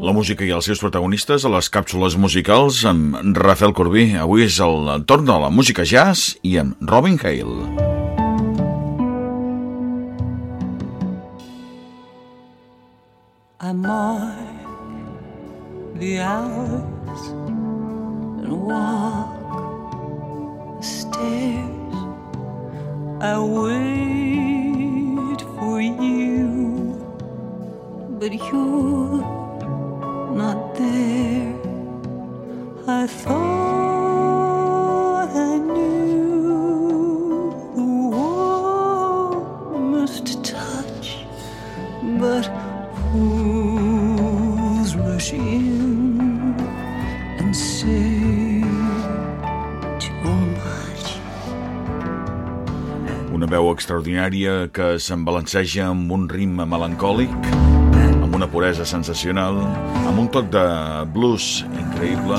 La música i els seus protagonistes a les càpsules musicals amb Rafael Corbí. Avui és el torn de la música jazz i amb Robin Hale. I mark the hours and walk the stairs I wait for you but you're not there. I thought I knew the warmest touch, but fools rush in and say too much. Una veu extraordinària que s'embalanceja amb un ritme melancòlic una puresa sensacional, amb un toc de blues increïble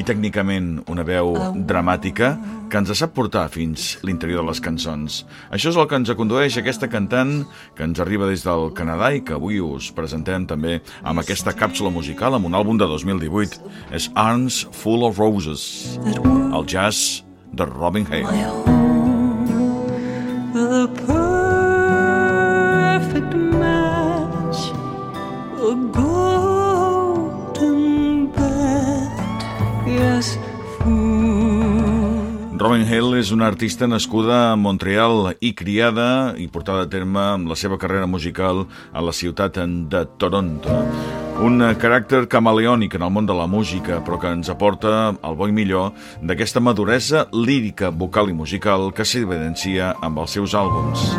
i tècnicament una veu dramàtica que ens sap portar fins l'interior de les cançons. Això és el que ens condueix aquesta cantant que ens arriba des del Canadà i que avui us presentem també amb aquesta càpsula musical amb un àlbum de 2018. És Arms Full of Roses, el jazz de Robin Hale. Robin Hale és una artista nascuda a Montreal i criada i portada a terme amb la seva carrera musical a la ciutat de Toronto. Un caràcter camaleònic en el món de la música, però que ens aporta el bo i millor d'aquesta maduresa lírica, vocal i musical que s'evidencia amb els seus àlbums.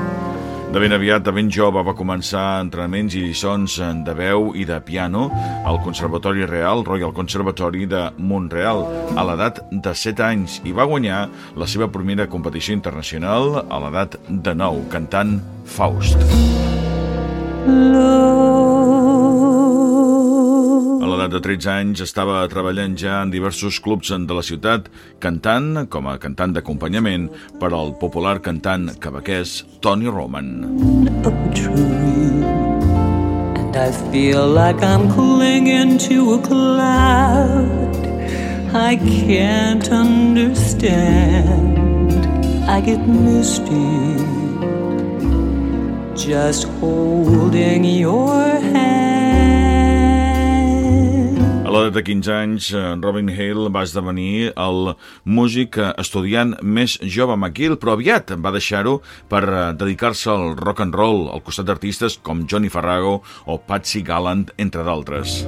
De ben aviat, de ben jove, va començar entrenaments i lliçons de veu i de piano al Conservatori Real, Royal Conservatori de Montreal, a l'edat de 7 anys, i va guanyar la seva primera competició internacional a l'edat de 9, cantant Faust. Love de 13 anys estava treballant ja en diversos clubs de la ciutat, cantant com a cantant d'acompanyament per al popular cantant quebequès Tony Roman. And I feel like I'm clinging to a cloud. I can't understand. I get misty. Just holding your hand de 15 anys, eh, Robin Hale va esdevenir el músic estudiant més jove McGill, però aviat va deixar-ho per eh, dedicar-se al rock and roll al costat d'artistes com Johnny Farrago o Patsy Gallant, entre d'altres.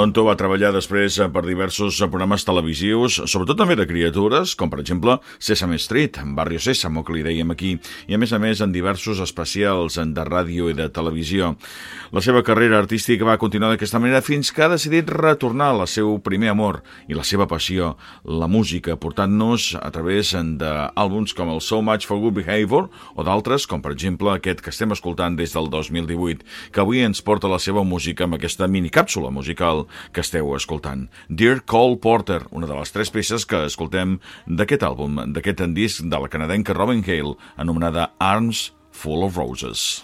Toronto va treballar després eh, per diversos eh, programes televisius, sobretot també de criatures, com per exemple Sesame Street, Barrio Sésamo, que li dèiem aquí, i a més a més en diversos especials de ràdio i de televisió. La seva carrera artística va continuar d'aquesta manera fins que ha decidit retornar al seu primer amor i la seva passió, la música, portant-nos a través d'àlbums com el So Much for Good Behavior o d'altres, com per exemple aquest que estem escoltant des del 2018, que avui ens porta la seva música amb aquesta minicàpsula musical que esteu escoltant. Dear Cole Porter, una de les tres peces que escoltem d'aquest àlbum, d'aquest disc de la canadenca Robin Hale, anomenada Arms Full of Roses.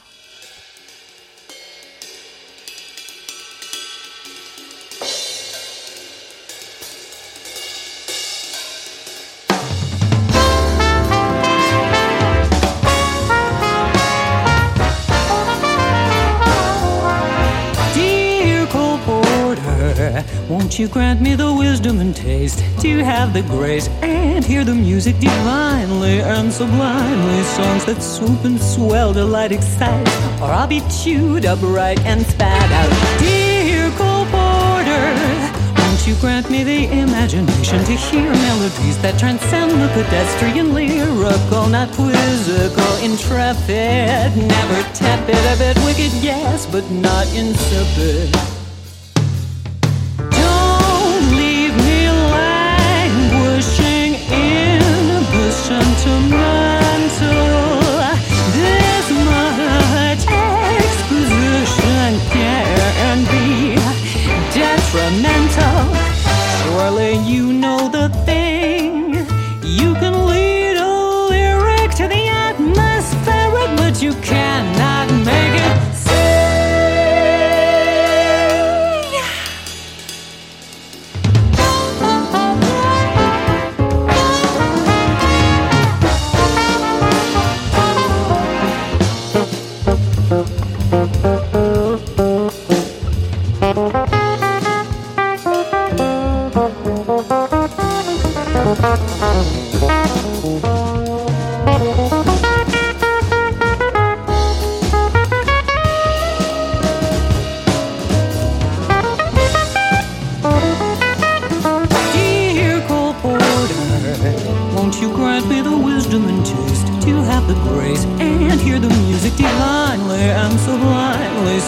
Won't you grant me the wisdom and taste to have the grace and hear the music divinely and sublimely? Songs that swoop and swell, delight, excite, or I'll be chewed up right and spat out. Dear Cole won't you grant me the imagination to hear melodies that transcend the pedestrian, lyrical, not quizzical, intrepid, never tepid, a bit wicked, yes, but not insipid.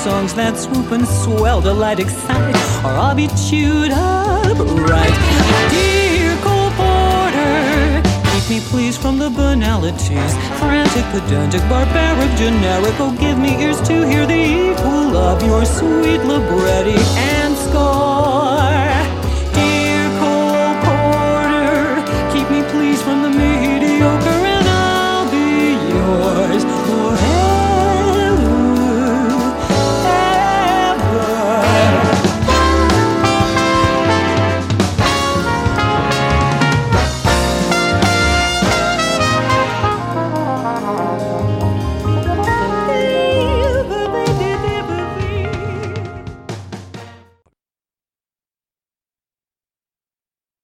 Songs that swoop and swell, delight, excite, or I'll be chewed up right. Dear Cole Porter, keep me please from the banalities, frantic, pedantic, barbaric, generic. Oh, give me ears to hear the equal of your sweet libretti and score.